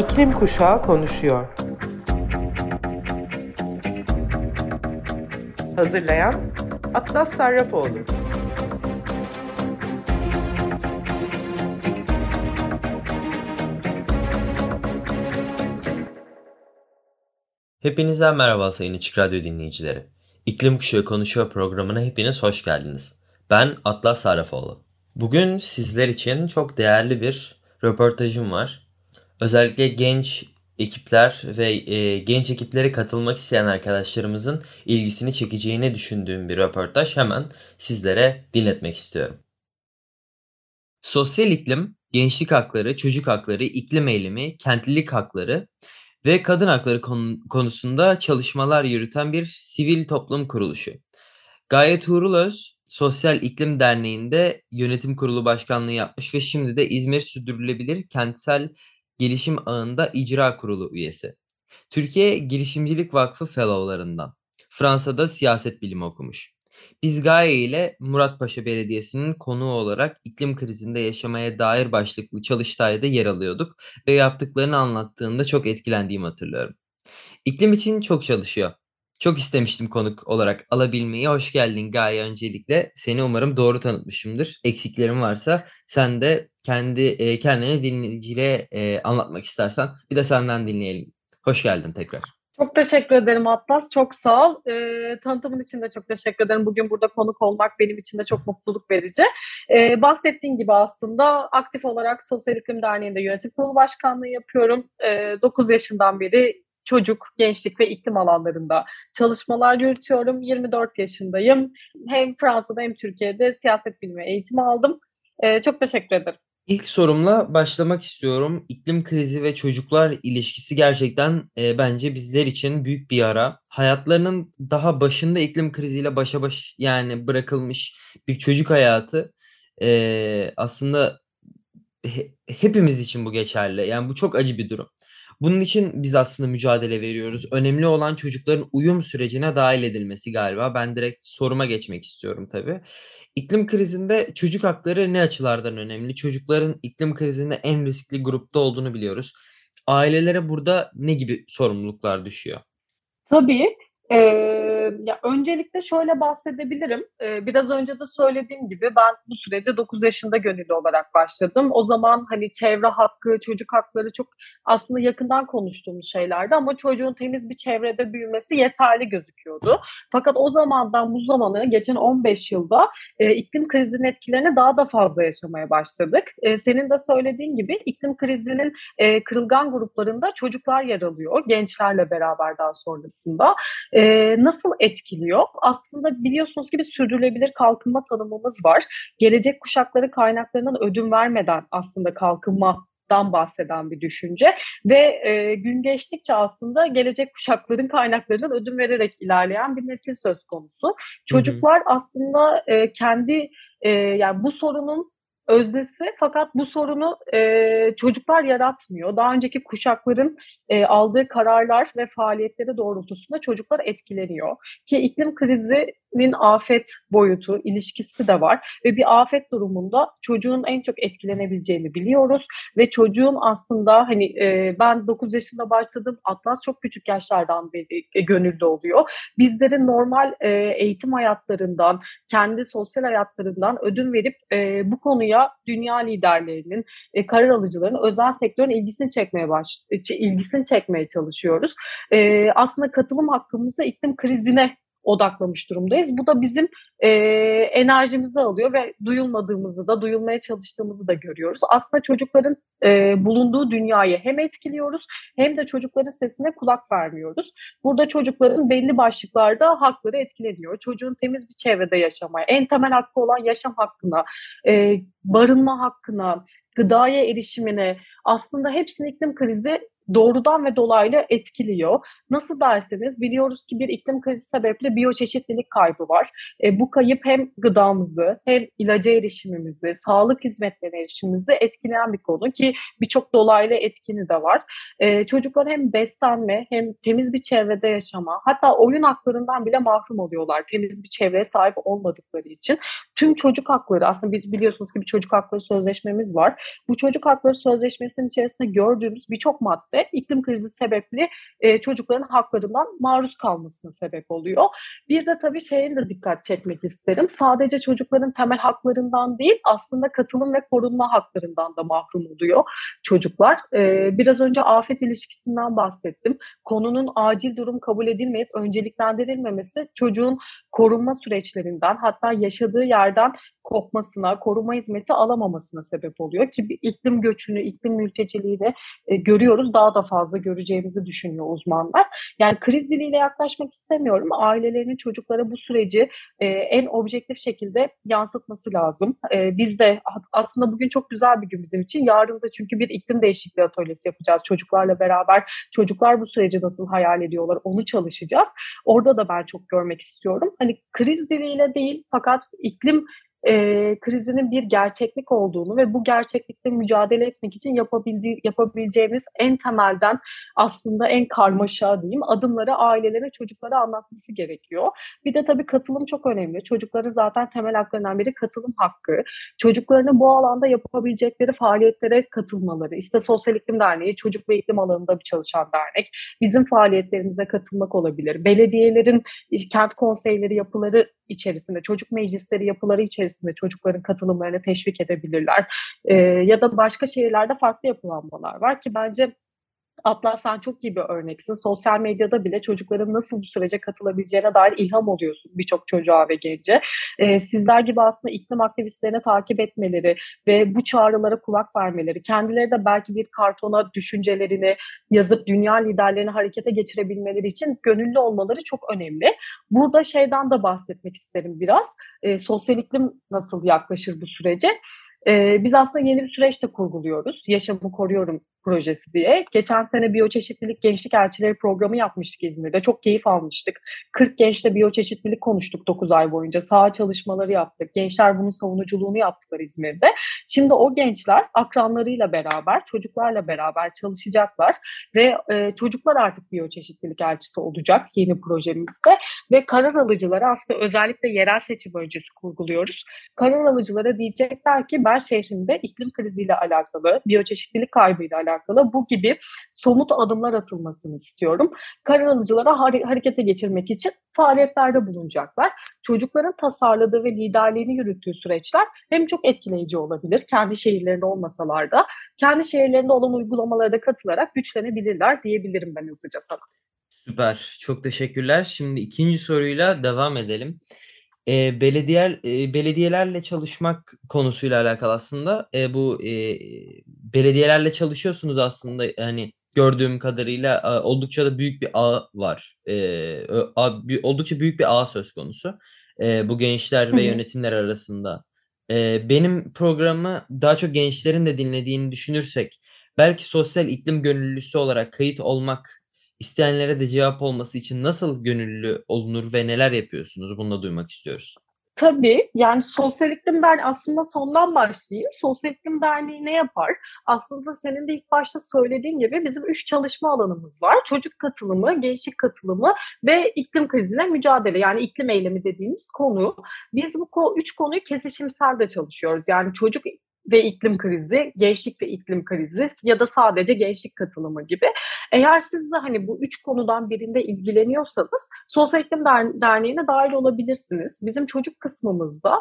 İklim Kuşağı konuşuyor. Hazırlayan Atlas Sarrafoğlu. Hepinize merhaba sayın Açık Radyo dinleyicileri. İklim Kuşağı Konuşuyor programına hepiniz hoş geldiniz. Ben Atlas Sarrafoğlu. Bugün sizler için çok değerli bir röportajım var. Özellikle genç ekipler ve e, genç ekiplere katılmak isteyen arkadaşlarımızın ilgisini çekeceğini düşündüğüm bir röportaj hemen sizlere dinletmek istiyorum. Sosyal iklim, gençlik hakları, çocuk hakları, iklim eğilimi, kentlilik hakları ve kadın hakları konusunda çalışmalar yürüten bir sivil toplum kuruluşu. Gaye Tuğrul Öz, Sosyal İklim Derneği'nde yönetim kurulu başkanlığı yapmış ve şimdi de İzmir Sürdürülebilir Kentsel Gelişim Ağı'nda icra kurulu üyesi. Türkiye Girişimcilik Vakfı Fellow'larından. Fransa'da siyaset bilimi okumuş. Biz Gaye ile Muratpaşa Belediyesi'nin konuğu olarak iklim krizinde yaşamaya dair başlıklı çalıştayda yer alıyorduk ve yaptıklarını anlattığında çok etkilendiğimi hatırlıyorum. İklim için çok çalışıyor. Çok istemiştim konuk olarak alabilmeyi. Hoş geldin Gaye öncelikle. Seni umarım doğru tanıtmışımdır. Eksiklerim varsa sen de kendi e, kendini dinleyicilere e, anlatmak istersen bir de senden dinleyelim. Hoş geldin tekrar. Çok teşekkür ederim Atlas. Çok sağ ol. E, tanıtımın için de çok teşekkür ederim. Bugün burada konuk olmak benim için de çok mutluluk verici. E, bahsettiğin gibi aslında aktif olarak Sosyal İklim Derneği'nde yönetim kurulu başkanlığı yapıyorum. E, 9 yaşından beri çocuk, gençlik ve iklim alanlarında çalışmalar yürütüyorum. 24 yaşındayım. Hem Fransa'da hem Türkiye'de siyaset bilimi eğitimi aldım. Ee, çok teşekkür ederim. İlk sorumla başlamak istiyorum. İklim krizi ve çocuklar ilişkisi gerçekten e, bence bizler için büyük bir yara. Hayatlarının daha başında iklim kriziyle başa baş yani bırakılmış bir çocuk hayatı e, aslında he, hepimiz için bu geçerli. Yani bu çok acı bir durum. Bunun için biz aslında mücadele veriyoruz. Önemli olan çocukların uyum sürecine dahil edilmesi galiba. Ben direkt soruma geçmek istiyorum tabii. İklim krizinde çocuk hakları ne açılardan önemli? Çocukların iklim krizinde en riskli grupta olduğunu biliyoruz. Ailelere burada ne gibi sorumluluklar düşüyor? Tabii. Ee, ya öncelikle şöyle bahsedebilirim. Ee, biraz önce de söylediğim gibi ben bu sürece 9 yaşında gönüllü olarak başladım. O zaman hani çevre hakkı, çocuk hakları çok aslında yakından konuştuğumuz şeylerdi ama çocuğun temiz bir çevrede büyümesi yeterli gözüküyordu. Fakat o zamandan bu zamanı geçen 15 yılda e, iklim krizinin etkilerini daha da fazla yaşamaya başladık. E, senin de söylediğin gibi iklim krizinin e, kırılgan gruplarında çocuklar yer alıyor gençlerle beraber daha sonrasında. E, e, nasıl etkiliyor? Aslında biliyorsunuz ki bir sürdürülebilir kalkınma tanımımız var. Gelecek kuşakları kaynaklarından ödün vermeden aslında kalkınma dan bahseden bir düşünce ve e, gün geçtikçe aslında gelecek kuşakların kaynaklarından ödün vererek ilerleyen bir nesil söz konusu. Çocuklar hı hı. aslında e, kendi e, yani bu sorunun öznesi fakat bu sorunu e, çocuklar yaratmıyor. Daha önceki kuşakların e, aldığı kararlar ve faaliyetleri doğrultusunda çocuklar etkileniyor. Ki iklim krizinin afet boyutu, ilişkisi de var ve bir afet durumunda çocuğun en çok etkilenebileceğini biliyoruz ve çocuğun aslında hani e, ben 9 yaşında başladım, Atlas çok küçük yaşlardan beri e, gönüllü oluyor. Bizlerin normal e, eğitim hayatlarından, kendi sosyal hayatlarından ödün verip e, bu konuya dünya liderlerinin, e, karar alıcıların, özel sektörün ilgisini çekmeye baş, e, ilgisini çekmeye çalışıyoruz. E, aslında katılım hakkımızı iklim krizine odaklamış durumdayız. Bu da bizim e, enerjimizi alıyor ve duyulmadığımızı da, duyulmaya çalıştığımızı da görüyoruz. Aslında çocukların e, bulunduğu dünyayı hem etkiliyoruz hem de çocukların sesine kulak vermiyoruz. Burada çocukların belli başlıklarda hakları etkileniyor. Çocuğun temiz bir çevrede yaşamaya, en temel hakkı olan yaşam hakkına, e, barınma hakkına, gıdaya erişimine aslında hepsini iklim krizi doğrudan ve dolaylı etkiliyor. Nasıl derseniz biliyoruz ki bir iklim krizi sebeple biyoçeşitlilik kaybı var. E, bu kayıp hem gıdamızı hem ilaca erişimimizi, sağlık hizmetlerine erişimimizi etkileyen bir konu ki birçok dolaylı etkini de var. E, çocuklar hem beslenme hem temiz bir çevrede yaşama hatta oyun haklarından bile mahrum oluyorlar temiz bir çevreye sahip olmadıkları için. Tüm çocuk hakları aslında biliyorsunuz ki bir çocuk hakları sözleşmemiz var. Bu çocuk hakları sözleşmesinin içerisinde gördüğümüz birçok madde iklim krizi sebepli e, çocukların haklarından maruz kalmasına sebep oluyor. Bir de tabii şeye de dikkat çekmek isterim. Sadece çocukların temel haklarından değil aslında katılım ve korunma haklarından da mahrum oluyor çocuklar. E, biraz önce afet ilişkisinden bahsettim. Konunun acil durum kabul edilmeyip önceliklendirilmemesi çocuğun korunma süreçlerinden hatta yaşadığı yerden kopmasına, koruma hizmeti alamamasına sebep oluyor ki iklim göçünü, iklim mülteciliği de e, görüyoruz. Daha da fazla göreceğimizi düşünüyor uzmanlar. Yani kriz diliyle yaklaşmak istemiyorum. Ailelerin çocuklara bu süreci e, en objektif şekilde yansıtması lazım. E, biz de aslında bugün çok güzel bir gün bizim için. Yarın da çünkü bir iklim değişikliği atölyesi yapacağız çocuklarla beraber. Çocuklar bu süreci nasıl hayal ediyorlar onu çalışacağız. Orada da ben çok görmek istiyorum. Hani kriz diliyle değil fakat iklim e, krizinin bir gerçeklik olduğunu ve bu gerçeklikle mücadele etmek için yapabildiği, yapabileceğimiz en temelden aslında en karmaşa diyeyim adımları ailelere, çocuklara anlatması gerekiyor. Bir de tabii katılım çok önemli. Çocukların zaten temel haklarından biri katılım hakkı. Çocuklarının bu alanda yapabilecekleri faaliyetlere katılmaları. İşte Sosyal İklim Derneği çocuk ve iklim alanında bir çalışan dernek. Bizim faaliyetlerimize katılmak olabilir. Belediyelerin kent konseyleri yapıları içerisinde, çocuk meclisleri yapıları içerisinde çocukların katılımlarını teşvik edebilirler. E, ya da başka şehirlerde farklı yapılanmalar var ki bence Atlas sen çok iyi bir örneksin. Sosyal medyada bile çocukların nasıl bu sürece katılabileceğine dair ilham oluyorsun birçok çocuğa ve gence. Ee, sizler gibi aslında iklim aktivistlerini takip etmeleri ve bu çağrılara kulak vermeleri, kendileri de belki bir kartona düşüncelerini yazıp dünya liderlerini harekete geçirebilmeleri için gönüllü olmaları çok önemli. Burada şeyden de bahsetmek isterim biraz. Ee, sosyal iklim nasıl yaklaşır bu sürece? Ee, biz aslında yeni bir süreçte kurguluyoruz. Yaşamı koruyorum projesi diye. Geçen sene biyoçeşitlilik gençlik elçileri programı yapmıştık İzmir'de. Çok keyif almıştık. 40 gençle biyoçeşitlilik konuştuk 9 ay boyunca. Saha çalışmaları yaptık. Gençler bunun savunuculuğunu yaptılar İzmir'de. Şimdi o gençler akranlarıyla beraber, çocuklarla beraber çalışacaklar ve e, çocuklar artık biyoçeşitlilik elçisi olacak yeni projemizde ve karar alıcılara aslında özellikle yerel seçim öncesi kurguluyoruz. Karar alıcılara diyecekler ki ben şehrimde iklim kriziyle alakalı, biyoçeşitlilik kaybıyla alakalı alakalı bu gibi somut adımlar atılmasını istiyorum. Karar alıcılara harekete geçirmek için faaliyetlerde bulunacaklar. Çocukların tasarladığı ve liderliğini yürüttüğü süreçler hem çok etkileyici olabilir, kendi şehirlerinde olmasalar da, kendi şehirlerinde olan uygulamalara da katılarak güçlenebilirler diyebilirim ben hızlıca sana. Süper, çok teşekkürler. Şimdi ikinci soruyla devam edelim. Eee, belediyer eee, belediyelerle çalışmak konusuyla alakalı aslında. Eee, bu, eee, belediyelerle çalışıyorsunuz aslında, hani, gördüğüm kadarıyla, aaa, oldukça da büyük bir ağ var. Ö a oldukça büyük bir ağ söz konusu, eee, bu gençler ve yönetimler arasında. Eee, benim programı daha çok gençlerin de dinlediğini düşünürsek belki sosyal iklim gönüllüsü olarak kayıt olmak İsteyenlere de cevap olması için nasıl gönüllü olunur ve neler yapıyorsunuz? Bunu da duymak istiyoruz. Tabii yani Sosyal İklim Derneği aslında sondan başlayayım. Sosyal İklim Derneği ne yapar? Aslında senin de ilk başta söylediğin gibi bizim üç çalışma alanımız var. Çocuk katılımı, gençlik katılımı ve iklim krizine mücadele yani iklim eylemi dediğimiz konu. Biz bu üç konuyu kesişimsel de çalışıyoruz. Yani çocuk ve iklim krizi, gençlik ve iklim krizi ya da sadece gençlik katılımı gibi. Eğer siz de hani bu üç konudan birinde ilgileniyorsanız Sosyal İklim Derneği'ne dahil olabilirsiniz. Bizim çocuk kısmımızda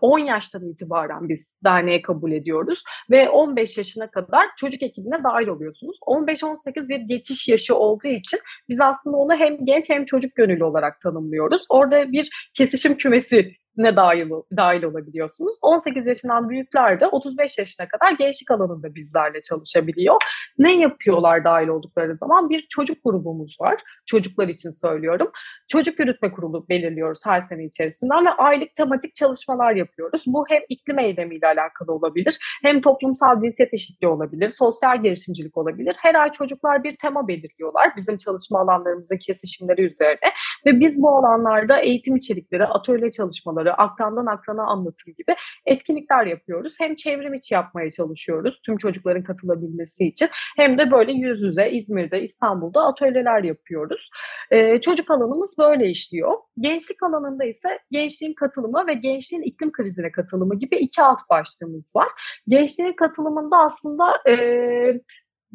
10 yaştan itibaren biz derneğe kabul ediyoruz ve 15 yaşına kadar çocuk ekibine dahil oluyorsunuz. 15-18 bir geçiş yaşı olduğu için biz aslında onu hem genç hem çocuk gönüllü olarak tanımlıyoruz. Orada bir kesişim kümesi ne dahil, dahil olabiliyorsunuz. 18 yaşından büyükler de 35 yaşına kadar gençlik alanında bizlerle çalışabiliyor. Ne yapıyorlar dahil oldukları zaman? Bir çocuk grubumuz var. Çocuklar için söylüyorum. Çocuk yürütme kurulu belirliyoruz her sene içerisinden ve aylık tematik çalışmalar yapıyoruz. Bu hem iklim eylemiyle alakalı olabilir, hem toplumsal cinsiyet eşitliği olabilir, sosyal girişimcilik olabilir. Her ay çocuklar bir tema belirliyorlar bizim çalışma alanlarımızın kesişimleri üzerine ve biz bu alanlarda eğitim içerikleri, atölye çalışmaları, akrandan akrana anlatım gibi etkinlikler yapıyoruz. Hem çevrim içi yapmaya çalışıyoruz tüm çocukların katılabilmesi için hem de böyle yüz yüze İzmir'de, İstanbul'da atölyeler yapıyoruz. Ee, çocuk alanımız böyle işliyor. Gençlik alanında ise gençliğin katılımı ve gençliğin iklim krizine katılımı gibi iki alt başlığımız var. Gençliğin katılımında aslında e,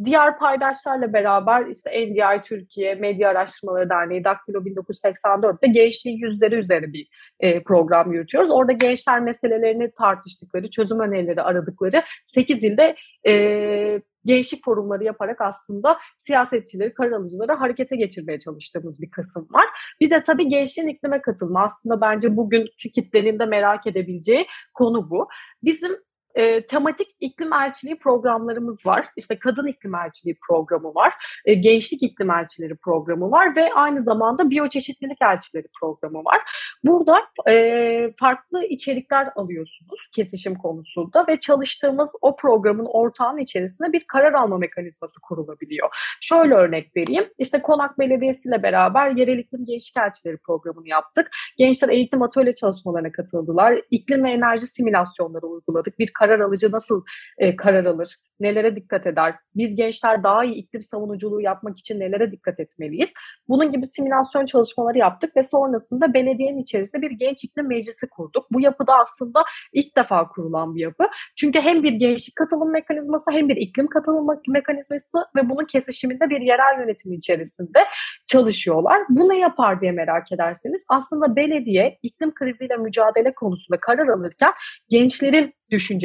diğer paydaşlarla beraber işte NDI Türkiye, Medya Araştırmaları Derneği, Daktilo 1984'te gençliğin yüzleri üzeri bir e, program yürütüyoruz. Orada gençler meselelerini tartıştıkları, çözüm önerileri aradıkları 8 ilde e, gençlik forumları yaparak aslında siyasetçileri, karar alıcıları harekete geçirmeye çalıştığımız bir kısım var. Bir de tabii gençliğin iklime katılma. Aslında bence bugünkü kitlenin de merak edebileceği konu bu. Bizim e, tematik iklim elçiliği programlarımız var. İşte kadın iklim elçiliği programı var. E, gençlik iklim elçileri programı var ve aynı zamanda biyoçeşitlilik elçileri programı var. Burada e, farklı içerikler alıyorsunuz kesişim konusunda ve çalıştığımız o programın ortağının içerisinde bir karar alma mekanizması kurulabiliyor. Şöyle örnek vereyim. İşte Konak Belediyesi ile beraber yerel iklim gençlik elçileri programını yaptık. Gençler eğitim atölye çalışmalarına katıldılar. İklim ve enerji simülasyonları uyguladık. Bir karar alıcı nasıl e, karar alır? Nelere dikkat eder? Biz gençler daha iyi iklim savunuculuğu yapmak için nelere dikkat etmeliyiz? Bunun gibi simülasyon çalışmaları yaptık ve sonrasında belediyenin içerisinde bir genç iklim meclisi kurduk. Bu yapıda aslında ilk defa kurulan bir yapı. Çünkü hem bir gençlik katılım mekanizması hem bir iklim katılım mekanizması ve bunun kesişiminde bir yerel yönetim içerisinde çalışıyorlar. Bu ne yapar diye merak ederseniz aslında belediye iklim kriziyle mücadele konusunda karar alırken gençlerin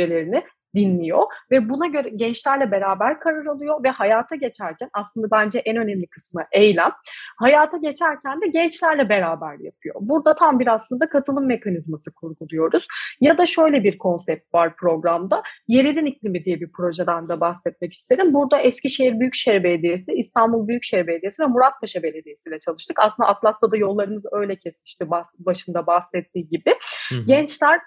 düşüncelerini dinliyor ve buna göre gençlerle beraber karar alıyor ve hayata geçerken aslında bence en önemli kısmı eylem. Hayata geçerken de gençlerle beraber yapıyor. Burada tam bir aslında katılım mekanizması kurguluyoruz. Ya da şöyle bir konsept var programda. Yerelin iklimi diye bir projeden de bahsetmek isterim. Burada Eskişehir Büyükşehir Belediyesi, İstanbul Büyükşehir Belediyesi ve Muratpaşa Belediyesi ile çalıştık. Aslında Atlas'ta da yollarımız öyle kesişti başında bahsettiği gibi. Hı hı. Gençler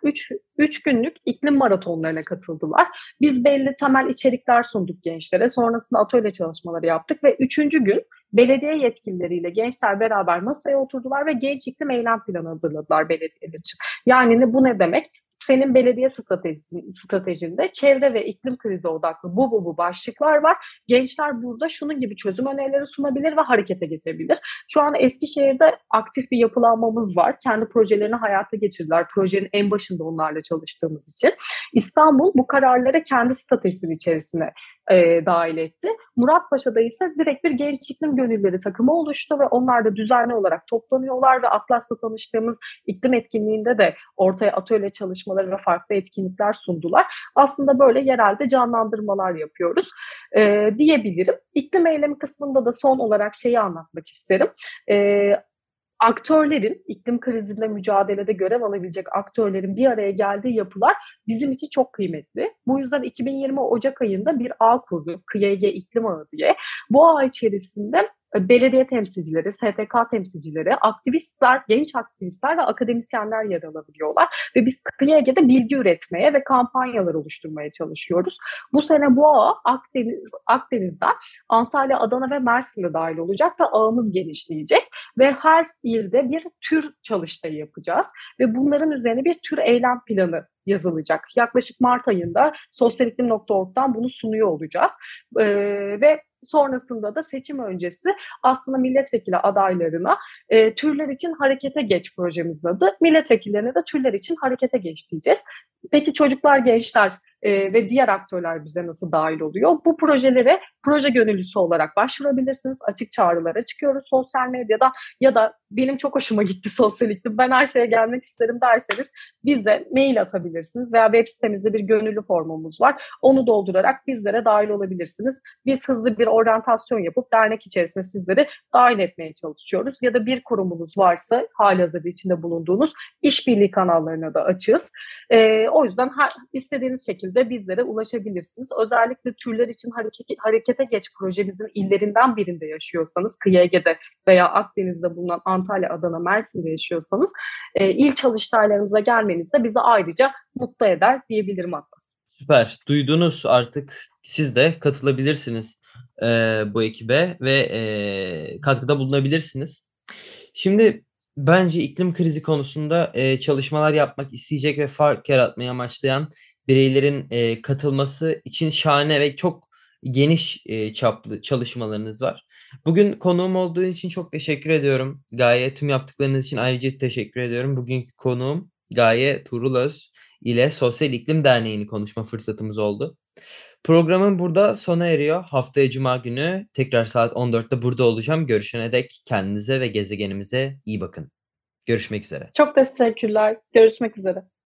3 günlük iklim maratonlarına katıldılar var. Biz belli temel içerikler sunduk gençlere. Sonrasında atölye çalışmaları yaptık ve üçüncü gün belediye yetkilileriyle gençler beraber masaya oturdular ve genç iklim eylem planı hazırladılar belediyeler için. Yani bu ne demek? Senin belediye stratejinde çevre ve iklim krizi odaklı bu bu bu başlıklar var. Gençler burada şunun gibi çözüm önerileri sunabilir ve harekete geçebilir. Şu an Eskişehir'de aktif bir yapılanmamız var. Kendi projelerini hayata geçirdiler. Projenin en başında onlarla çalıştığımız için. İstanbul bu kararları kendi stratejisinin içerisine e, dahil etti. Muratpaşa'da ise direkt bir genç iklim gönülleri takımı oluştu ve onlar da düzenli olarak toplanıyorlar ve Atlas'la tanıştığımız iklim etkinliğinde de ortaya atölye çalışmaları ve farklı etkinlikler sundular. Aslında böyle yerelde canlandırmalar yapıyoruz e, diyebilirim. İklim eylemi kısmında da son olarak şeyi anlatmak isterim. E, aktörlerin, iklim krizinde mücadelede görev alabilecek aktörlerin bir araya geldiği yapılar bizim için çok kıymetli. Bu yüzden 2020 Ocak ayında bir ağ kurduk, KYG İklim Ağı diye. Bu ağ içerisinde belediye temsilcileri, STK temsilcileri, aktivistler, genç aktivistler ve akademisyenler yer alabiliyorlar. Ve biz KYG'de bilgi üretmeye ve kampanyalar oluşturmaya çalışıyoruz. Bu sene bu ağa Akdeniz, Akdeniz'den Antalya, Adana ve Mersin'de dahil olacak ve ağımız genişleyecek. Ve her ilde bir tür çalıştayı yapacağız. Ve bunların üzerine bir tür eylem planı yazılacak. Yaklaşık Mart ayında sosyaliklim.org'dan bunu sunuyor olacağız. Ee, ve sonrasında da seçim öncesi aslında milletvekili adaylarına e, türler için harekete geç projemizin adı. Milletvekillerine de türler için harekete geç diyeceğiz. Peki çocuklar, gençler e, ve diğer aktörler bize nasıl dahil oluyor? Bu projelere proje gönüllüsü olarak başvurabilirsiniz. Açık çağrılara çıkıyoruz sosyal medyada ya da benim çok hoşuma gitti sosyal iklim. Ben her şeye gelmek isterim derseniz bize mail atabilirsiniz veya web sitemizde bir gönüllü formumuz var. Onu doldurarak bizlere dahil olabilirsiniz. Biz hızlı bir oryantasyon yapıp dernek içerisinde sizleri dahil etmeye çalışıyoruz. Ya da bir kurumunuz varsa hali hazırda içinde bulunduğunuz işbirliği kanallarına da açığız. E, o yüzden her, istediğiniz şekilde bizlere ulaşabilirsiniz. Özellikle türler için hareket, harekete geç projemizin illerinden birinde yaşıyorsanız, Kıyı veya Akdeniz'de bulunan Antalya, Adana, Mersin'de yaşıyorsanız e, il çalıştaylarımıza gelmeniz de bizi ayrıca mutlu eder diyebilirim Atlas. Süper. Duydunuz artık siz de katılabilirsiniz e, bu ekibe ve e, katkıda bulunabilirsiniz. Şimdi bence iklim krizi konusunda e, çalışmalar yapmak isteyecek ve fark yaratmayı amaçlayan bireylerin e, katılması için şahane ve çok geniş e, çaplı çalışmalarınız var. Bugün konuğum olduğu için çok teşekkür ediyorum. Gaye tüm yaptıklarınız için ayrıca teşekkür ediyorum. Bugünkü konuğum Gaye Turulöz ile Sosyal İklim Derneği'ni konuşma fırsatımız oldu. Programın burada sona eriyor. Haftaya Cuma günü tekrar saat 14'te burada olacağım. Görüşene dek kendinize ve gezegenimize iyi bakın. Görüşmek üzere. Çok teşekkürler. Görüşmek üzere.